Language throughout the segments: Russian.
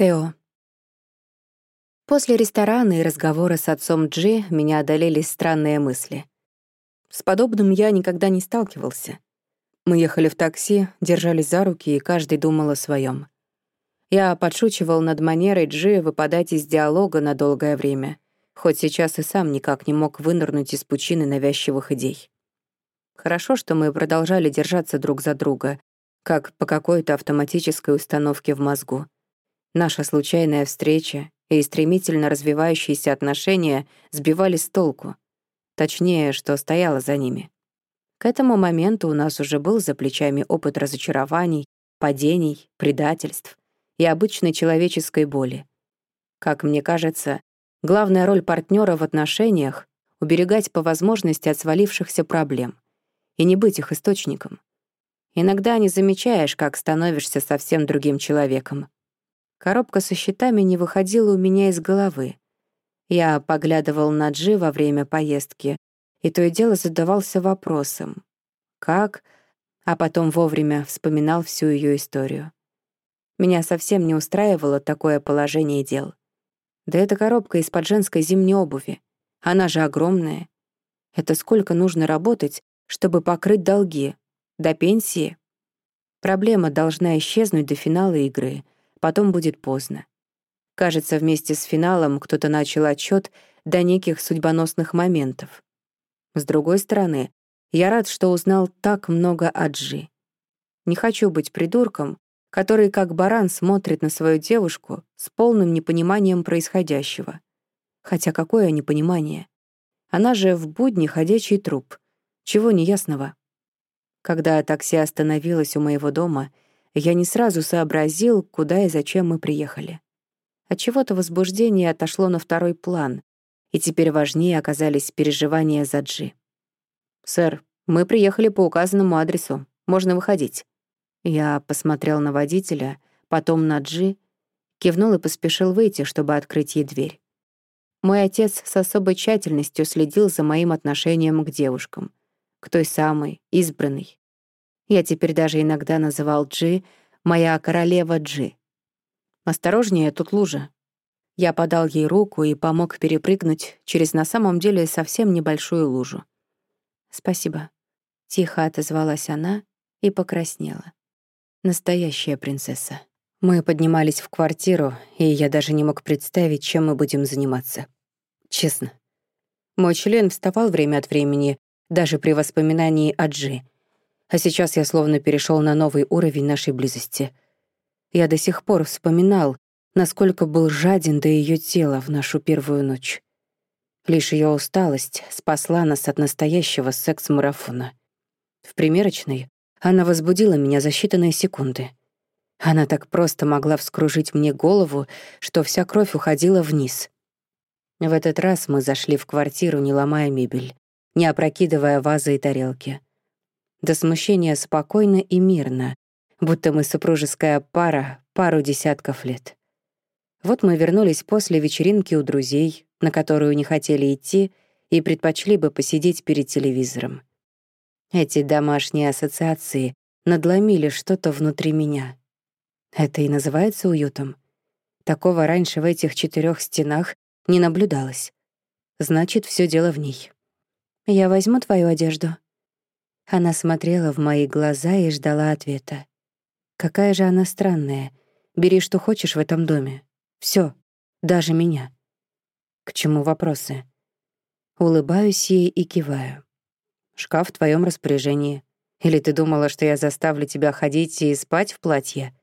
Тео. После ресторана и разговора с отцом Джи меня одолели странные мысли. С подобным я никогда не сталкивался. Мы ехали в такси, держались за руки, и каждый думал о своем. Я подшучивал над манерой Джи выпадать из диалога на долгое время, хоть сейчас и сам никак не мог вынырнуть из пучины навязчивых идей. Хорошо, что мы продолжали держаться друг за друга, как по какой-то автоматической установке в мозгу. Наша случайная встреча и стремительно развивающиеся отношения сбивали с толку. Точнее, что стояло за ними. К этому моменту у нас уже был за плечами опыт разочарований, падений, предательств и обычной человеческой боли. Как мне кажется, главная роль партнера в отношениях — уберегать по возможности от свалившихся проблем и не быть их источником. Иногда не замечаешь, как становишься совсем другим человеком. Коробка со счетами не выходила у меня из головы. Я поглядывал на Джи во время поездки, и то и дело задавался вопросом. Как? А потом вовремя вспоминал всю ее историю. Меня совсем не устраивало такое положение дел. Да эта коробка из-под женской зимней обуви. Она же огромная. Это сколько нужно работать, чтобы покрыть долги? До пенсии? Проблема должна исчезнуть до финала игры — потом будет поздно. Кажется, вместе с финалом кто-то начал отчет до неких судьбоносных моментов. С другой стороны, я рад, что узнал так много о Джи. Не хочу быть придурком, который как баран смотрит на свою девушку с полным непониманием происходящего. Хотя какое непонимание? Она же в будни ходячий труп. Чего неясного? Когда такси остановилось у моего дома, я не сразу сообразил, куда и зачем мы приехали. Отчего-то возбуждение отошло на второй план, и теперь важнее оказались переживания за Джи. «Сэр, мы приехали по указанному адресу. Можно выходить». Я посмотрел на водителя, потом на Джи, кивнул и поспешил выйти, чтобы открыть ей дверь. Мой отец с особой тщательностью следил за моим отношением к девушкам, к той самой, избранной, я теперь даже иногда называл Джи «моя королева Джи». «Осторожнее, тут лужа». Я подал ей руку и помог перепрыгнуть через на самом деле совсем небольшую лужу. «Спасибо», — тихо отозвалась она и покраснела. Настоящая принцесса. Мы поднимались в квартиру, и я даже не мог представить, чем мы будем заниматься. Честно. Мой член вставал время от времени, даже при воспоминании о Джи, а сейчас я словно перешел на новый уровень нашей близости. Я до сих пор вспоминал, насколько был жаден до ее тела в нашу первую ночь. Лишь ее усталость спасла нас от настоящего секс-марафона. В примерочной она возбудила меня за считанные секунды. Она так просто могла вскружить мне голову, что вся кровь уходила вниз. В этот раз мы зашли в квартиру, не ломая мебель, не опрокидывая вазы и тарелки до смущения спокойно и мирно, будто мы супружеская пара пару десятков лет. Вот мы вернулись после вечеринки у друзей, на которую не хотели идти и предпочли бы посидеть перед телевизором. Эти домашние ассоциации надломили что-то внутри меня. Это и называется уютом. Такого раньше в этих четырех стенах не наблюдалось. Значит, все дело в ней. «Я возьму твою одежду», она смотрела в мои глаза и ждала ответа. Какая же она странная. Бери, что хочешь в этом доме. Все, даже меня. К чему вопросы? Улыбаюсь ей и киваю. Шкаф в твоем распоряжении. Или ты думала, что я заставлю тебя ходить и спать в платье?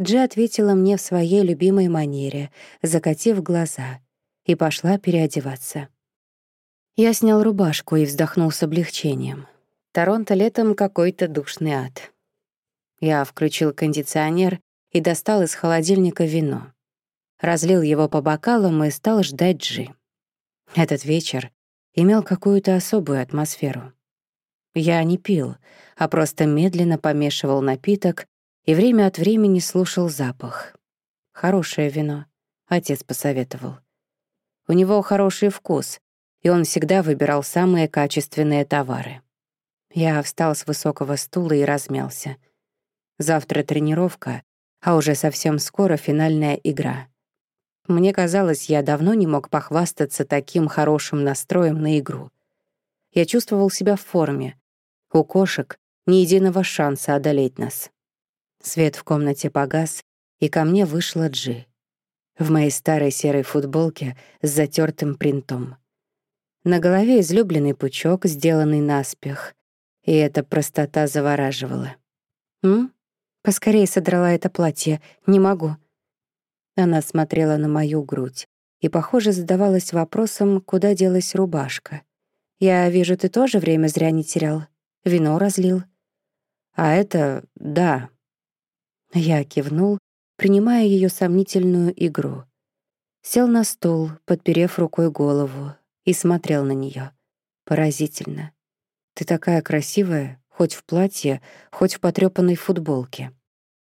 Джи ответила мне в своей любимой манере, закатив глаза, и пошла переодеваться. Я снял рубашку и вздохнул с облегчением. Торонто летом какой-то душный ад. Я включил кондиционер и достал из холодильника вино. Разлил его по бокалам и стал ждать Джи. Этот вечер имел какую-то особую атмосферу. Я не пил, а просто медленно помешивал напиток и время от времени слушал запах. Хорошее вино, отец посоветовал. У него хороший вкус, и он всегда выбирал самые качественные товары. Я встал с высокого стула и размялся. Завтра тренировка, а уже совсем скоро финальная игра. Мне казалось, я давно не мог похвастаться таким хорошим настроем на игру. Я чувствовал себя в форме. У кошек ни единого шанса одолеть нас. Свет в комнате погас, и ко мне вышла Джи. В моей старой серой футболке с затертым принтом. На голове излюбленный пучок, сделанный наспех, и эта простота завораживала. «М? Поскорее содрала это платье. Не могу». Она смотрела на мою грудь и, похоже, задавалась вопросом, куда делась рубашка. «Я вижу, ты тоже время зря не терял. Вино разлил». «А это... да». Я кивнул, принимая ее сомнительную игру. Сел на стул, подперев рукой голову, и смотрел на нее. Поразительно. Ты такая красивая, хоть в платье, хоть в потрёпанной футболке.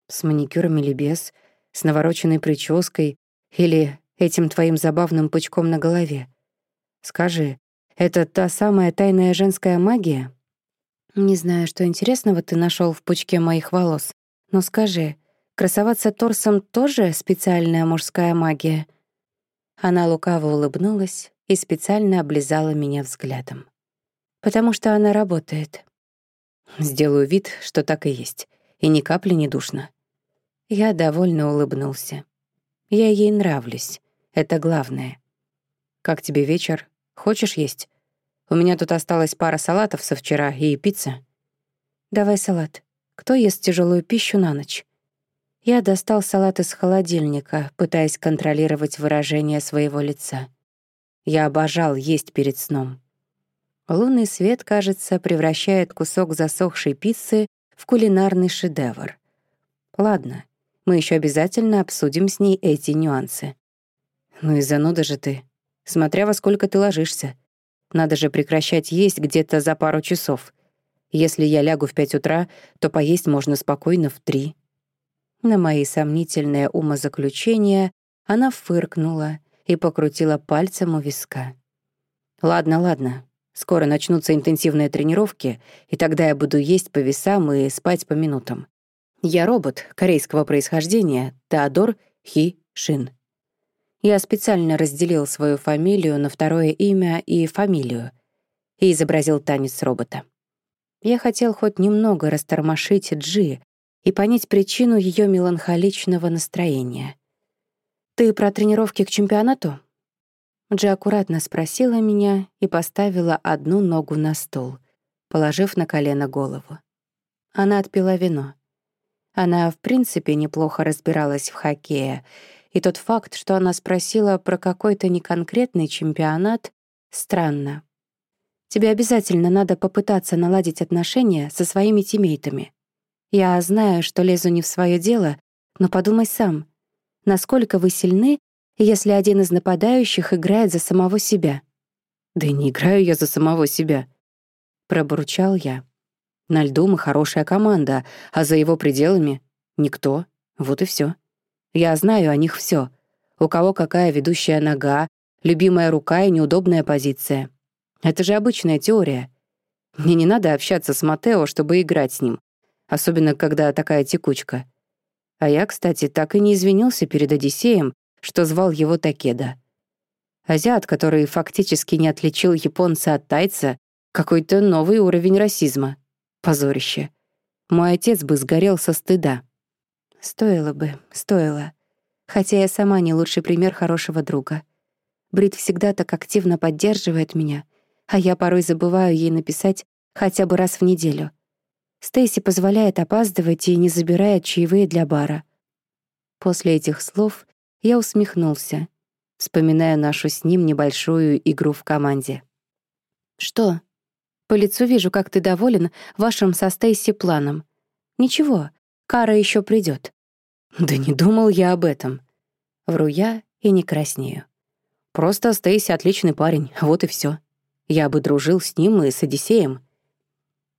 С маникюром или без, с навороченной прической или этим твоим забавным пучком на голове. Скажи, это та самая тайная женская магия? Не знаю, что интересного ты нашел в пучке моих волос, но скажи, красоваться торсом тоже специальная мужская магия? Она лукаво улыбнулась и специально облизала меня взглядом. Потому что она работает. Сделаю вид, что так и есть, и ни капли не душно. Я довольно улыбнулся. Я ей нравлюсь, это главное. Как тебе вечер? Хочешь есть? У меня тут осталась пара салатов со вчера и пицца. Давай салат. Кто ест тяжелую пищу на ночь? Я достал салат из холодильника, пытаясь контролировать выражение своего лица. Я обожал есть перед сном. Лунный свет, кажется, превращает кусок засохшей пиццы в кулинарный шедевр. Ладно, мы еще обязательно обсудим с ней эти нюансы. Ну и зануда же ты. Смотря во сколько ты ложишься. Надо же прекращать есть где-то за пару часов. Если я лягу в пять утра, то поесть можно спокойно в три. На мои сомнительные умозаключения она фыркнула и покрутила пальцем у виска. «Ладно, ладно. Скоро начнутся интенсивные тренировки, и тогда я буду есть по весам и спать по минутам. Я робот корейского происхождения Теодор Хи Шин. Я специально разделил свою фамилию на второе имя и фамилию и изобразил танец робота. Я хотел хоть немного растормошить Джи и понять причину ее меланхоличного настроения. «Ты про тренировки к чемпионату?» Джи аккуратно спросила меня и поставила одну ногу на стол, положив на колено голову. Она отпила вино. Она, в принципе, неплохо разбиралась в хоккее, и тот факт, что она спросила про какой-то неконкретный чемпионат, странно. Тебе обязательно надо попытаться наладить отношения со своими тиммейтами. Я знаю, что лезу не в свое дело, но подумай сам — насколько вы сильны, если один из нападающих играет за самого себя. «Да не играю я за самого себя», — пробурчал я. «На льду мы хорошая команда, а за его пределами — никто. Вот и все. Я знаю о них все. У кого какая ведущая нога, любимая рука и неудобная позиция. Это же обычная теория. Мне не надо общаться с Матео, чтобы играть с ним, особенно когда такая текучка. А я, кстати, так и не извинился перед Одиссеем, что звал его Такеда. Азиат, который фактически не отличил японца от тайца, какой-то новый уровень расизма. Позорище. Мой отец бы сгорел со стыда. Стоило бы, стоило. Хотя я сама не лучший пример хорошего друга. Брит всегда так активно поддерживает меня, а я порой забываю ей написать хотя бы раз в неделю. Стейси позволяет опаздывать и не забирает чаевые для бара. После этих слов я усмехнулся, вспоминая нашу с ним небольшую игру в команде. «Что? По лицу вижу, как ты доволен вашим со Стейси планом. Ничего, кара еще придет. «Да не думал я об этом». Вру я и не краснею. Просто Стейси отличный парень, вот и все. Я бы дружил с ним и с Одиссеем.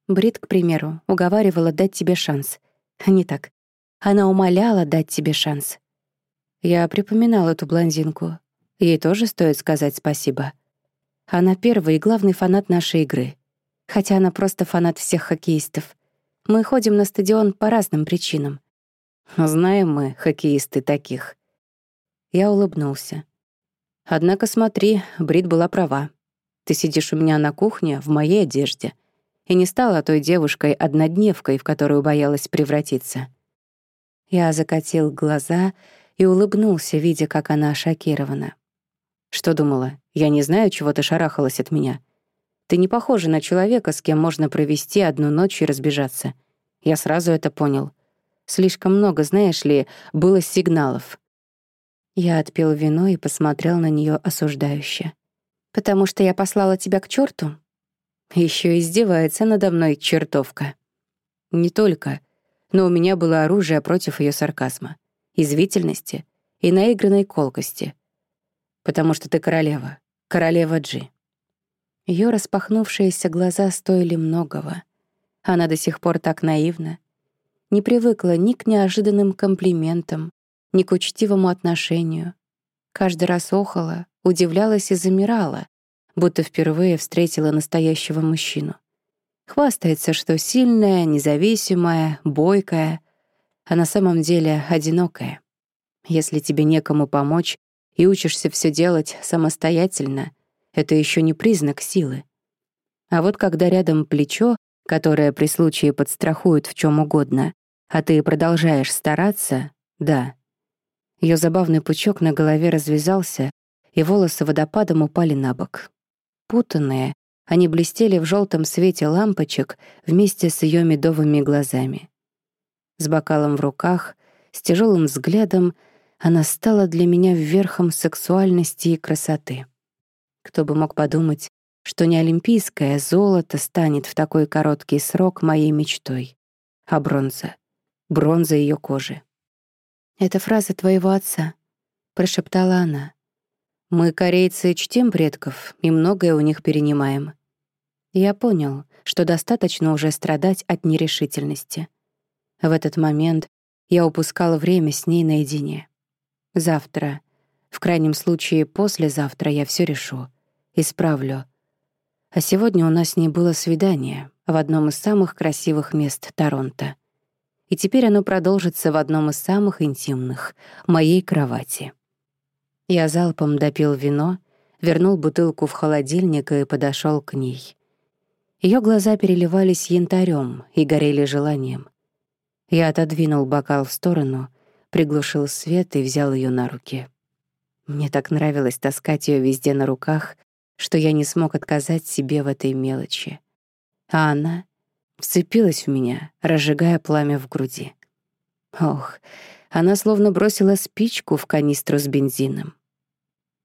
Брит, к примеру, уговаривала дать тебе шанс. Не так. Она умоляла дать тебе шанс. Я припоминал эту блондинку. Ей тоже стоит сказать спасибо. Она первый и главный фанат нашей игры. Хотя она просто фанат всех хоккеистов. Мы ходим на стадион по разным причинам. Знаем мы, хоккеисты, таких. Я улыбнулся. Однако смотри, Брит была права. Ты сидишь у меня на кухне в моей одежде и не стала той девушкой-однодневкой, в которую боялась превратиться. Я закатил глаза и улыбнулся, видя, как она шокирована. Что думала? Я не знаю, чего ты шарахалась от меня. Ты не похожа на человека, с кем можно провести одну ночь и разбежаться. Я сразу это понял. Слишком много, знаешь ли, было сигналов. Я отпил вино и посмотрел на нее осуждающе. «Потому что я послала тебя к черту? Еще издевается надо мной чертовка. Не только, но у меня было оружие против ее сарказма, извительности и наигранной колкости. Потому что ты королева, королева Джи. Ее распахнувшиеся глаза стоили многого. Она до сих пор так наивна. Не привыкла ни к неожиданным комплиментам, ни к учтивому отношению. Каждый раз охала, удивлялась и замирала, будто впервые встретила настоящего мужчину. Хвастается, что сильная, независимая, бойкая, а на самом деле одинокая. Если тебе некому помочь и учишься все делать самостоятельно, это еще не признак силы. А вот когда рядом плечо, которое при случае подстрахует в чем угодно, а ты продолжаешь стараться, да. Ее забавный пучок на голове развязался, и волосы водопадом упали на бок. Путанные, они блестели в желтом свете лампочек вместе с ее медовыми глазами. С бокалом в руках, с тяжелым взглядом, она стала для меня верхом сексуальности и красоты. Кто бы мог подумать, что не олимпийское золото станет в такой короткий срок моей мечтой, а бронза, бронза ее кожи. «Это фраза твоего отца», — прошептала она. «Мы, корейцы, чтим предков и многое у них перенимаем. Я понял, что достаточно уже страдать от нерешительности. В этот момент я упускала время с ней наедине. Завтра, в крайнем случае послезавтра я все решу, исправлю. А сегодня у нас с ней было свидание в одном из самых красивых мест Торонто. И теперь оно продолжится в одном из самых интимных — моей кровати. Я залпом допил вино, вернул бутылку в холодильник и подошел к ней. Ее глаза переливались янтарем и горели желанием. Я отодвинул бокал в сторону, приглушил свет и взял ее на руки. Мне так нравилось таскать ее везде на руках, что я не смог отказать себе в этой мелочи. А она вцепилась в меня, разжигая пламя в груди. Ох, она словно бросила спичку в канистру с бензином.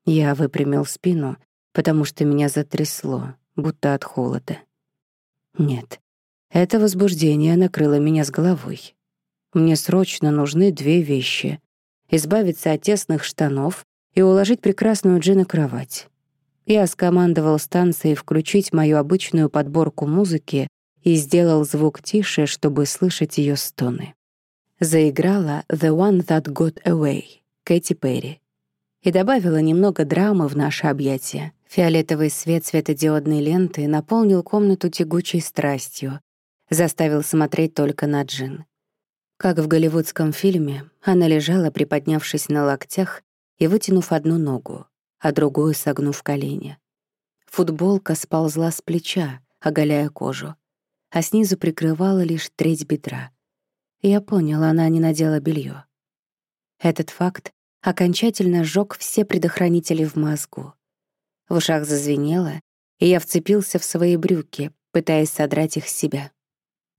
Я выпрямил спину, потому что меня затрясло, будто от холода. Нет, это возбуждение накрыло меня с головой. Мне срочно нужны две вещи — избавиться от тесных штанов и уложить прекрасную Джи на кровать. Я скомандовал станции включить мою обычную подборку музыки и сделал звук тише, чтобы слышать ее стоны. Заиграла «The One That Got Away» Кэти Перри и добавила немного драмы в наше объятие — Фиолетовый свет светодиодной ленты наполнил комнату тягучей страстью, заставил смотреть только на Джин. Как в голливудском фильме, она лежала, приподнявшись на локтях и вытянув одну ногу, а другую согнув колени. Футболка сползла с плеча, оголяя кожу, а снизу прикрывала лишь треть бедра. Я поняла, она не надела белье. Этот факт окончательно сжег все предохранители в мозгу. В ушах зазвенело, и я вцепился в свои брюки, пытаясь содрать их с себя.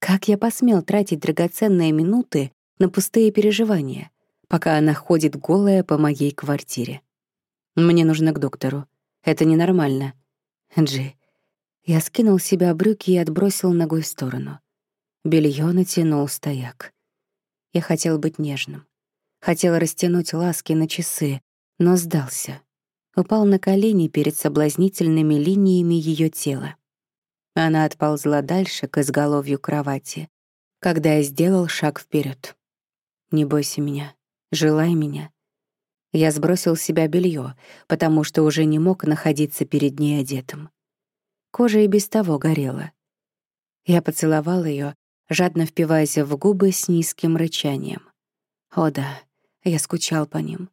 Как я посмел тратить драгоценные минуты на пустые переживания, пока она ходит голая по моей квартире? Мне нужно к доктору. Это ненормально. Джи. Я скинул с себя брюки и отбросил ногой в сторону. Белье натянул стояк. Я хотел быть нежным. Хотел растянуть ласки на часы, но сдался упал на колени перед соблазнительными линиями ее тела. Она отползла дальше к изголовью кровати, когда я сделал шаг вперед. «Не бойся меня, желай меня». Я сбросил с себя белье, потому что уже не мог находиться перед ней одетым. Кожа и без того горела. Я поцеловал ее, жадно впиваясь в губы с низким рычанием. О да, я скучал по ним.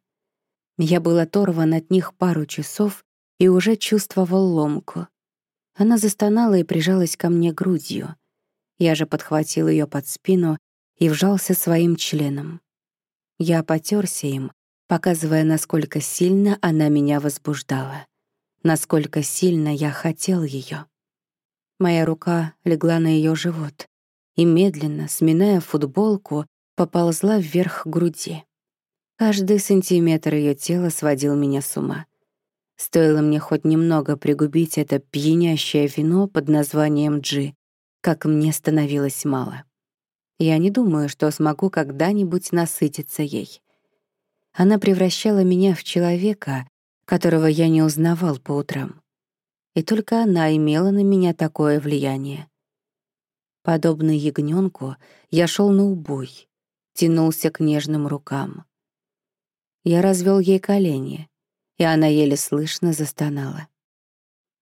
Я был оторван от них пару часов и уже чувствовал ломку. Она застонала и прижалась ко мне грудью. Я же подхватил ее под спину и вжался своим членом. Я потерся им, показывая, насколько сильно она меня возбуждала, насколько сильно я хотел ее. Моя рука легла на ее живот и медленно, сминая футболку, поползла вверх груди. Каждый сантиметр ее тела сводил меня с ума. Стоило мне хоть немного пригубить это пьянящее вино под названием «Джи», как мне становилось мало. Я не думаю, что смогу когда-нибудь насытиться ей. Она превращала меня в человека, которого я не узнавал по утрам. И только она имела на меня такое влияние. Подобно ягненку, я шел на убой, тянулся к нежным рукам. Я развел ей колени, и она еле слышно застонала.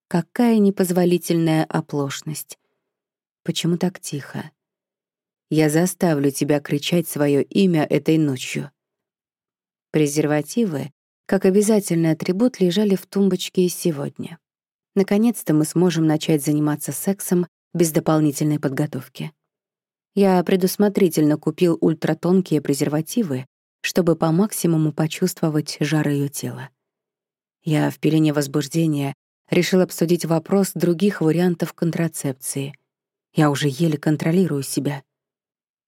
Какая непозволительная оплошность. Почему так тихо? Я заставлю тебя кричать свое имя этой ночью. Презервативы, как обязательный атрибут, лежали в тумбочке и сегодня. Наконец-то мы сможем начать заниматься сексом без дополнительной подготовки. Я предусмотрительно купил ультратонкие презервативы, чтобы по максимуму почувствовать жар ее тела. Я в пелене возбуждения решил обсудить вопрос других вариантов контрацепции. Я уже еле контролирую себя.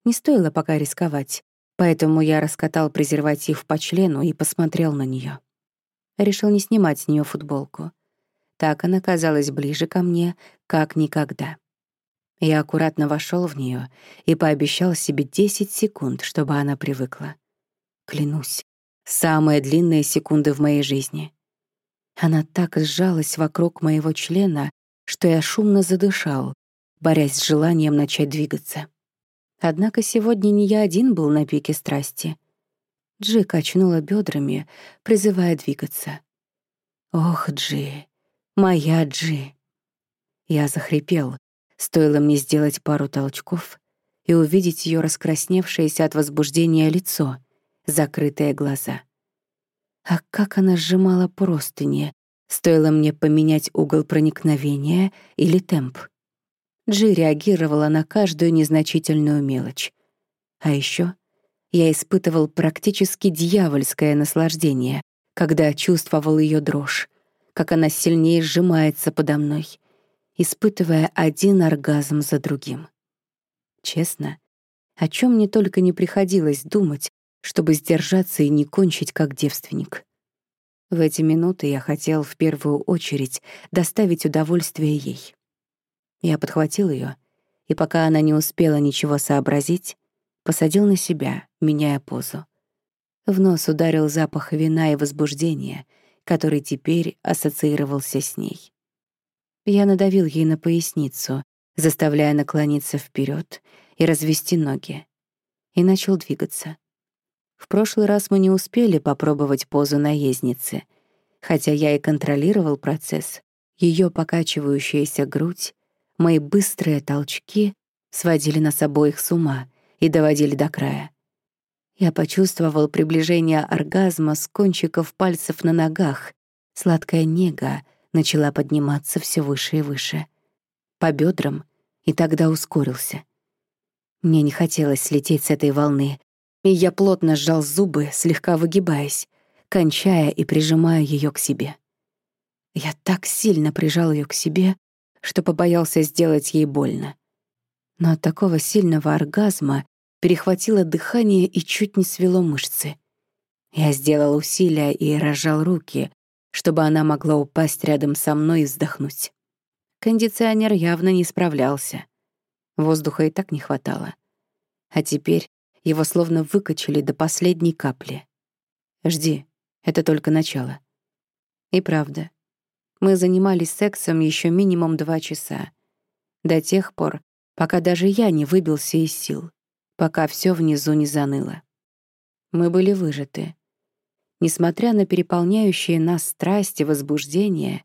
Не стоило пока рисковать, поэтому я раскатал презерватив по члену и посмотрел на нее. Решил не снимать с нее футболку. Так она казалась ближе ко мне, как никогда. Я аккуратно вошел в нее и пообещал себе 10 секунд, чтобы она привыкла. Клянусь, самые длинные секунды в моей жизни. Она так сжалась вокруг моего члена, что я шумно задышал, борясь с желанием начать двигаться. Однако сегодня не я один был на пике страсти. Джи качнула бедрами, призывая двигаться. «Ох, Джи, моя Джи!» Я захрипел, стоило мне сделать пару толчков и увидеть ее раскрасневшееся от возбуждения лицо, закрытые глаза. А как она сжимала простыни, стоило мне поменять угол проникновения или темп. Джи реагировала на каждую незначительную мелочь. А еще я испытывал практически дьявольское наслаждение, когда чувствовал ее дрожь, как она сильнее сжимается подо мной, испытывая один оргазм за другим. Честно, о чем мне только не приходилось думать, чтобы сдержаться и не кончить как девственник. В эти минуты я хотел в первую очередь доставить удовольствие ей. Я подхватил ее, и пока она не успела ничего сообразить, посадил на себя, меняя позу. В нос ударил запах вина и возбуждения, который теперь ассоциировался с ней. Я надавил ей на поясницу, заставляя наклониться вперед и развести ноги, и начал двигаться. В прошлый раз мы не успели попробовать позу наездницы, хотя я и контролировал процесс. Ее покачивающаяся грудь Мои быстрые толчки сводили нас обоих с ума и доводили до края. Я почувствовал приближение оргазма с кончиков пальцев на ногах. Сладкая нега начала подниматься все выше и выше. По бедрам, и тогда ускорился. Мне не хотелось слететь с этой волны, и я плотно сжал зубы, слегка выгибаясь, кончая и прижимая ее к себе. Я так сильно прижал ее к себе, что побоялся сделать ей больно. Но от такого сильного оргазма перехватило дыхание и чуть не свело мышцы. Я сделал усилия и разжал руки, чтобы она могла упасть рядом со мной и вздохнуть. Кондиционер явно не справлялся. Воздуха и так не хватало. А теперь его словно выкачали до последней капли. «Жди, это только начало». И правда, мы занимались сексом еще минимум два часа. До тех пор, пока даже я не выбился из сил, пока все внизу не заныло. Мы были выжаты. Несмотря на переполняющие нас страсти и возбуждение,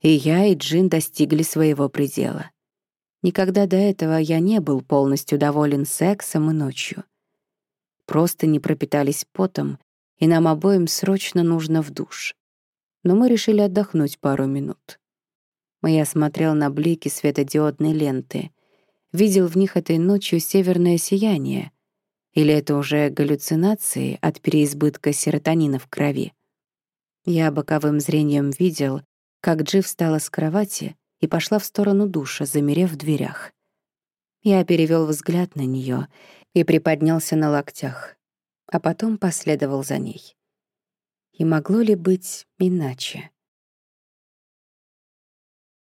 и я, и Джин достигли своего предела. Никогда до этого я не был полностью доволен сексом и ночью. Просто не пропитались потом, и нам обоим срочно нужно в душ. Но мы решили отдохнуть пару минут. Я смотрел на блики светодиодной ленты, видел в них этой ночью северное сияние. Или это уже галлюцинации от переизбытка серотонина в крови? Я боковым зрением видел, как Джи встала с кровати и пошла в сторону душа, замерев в дверях. Я перевел взгляд на нее и приподнялся на локтях, а потом последовал за ней. И могло ли быть иначе?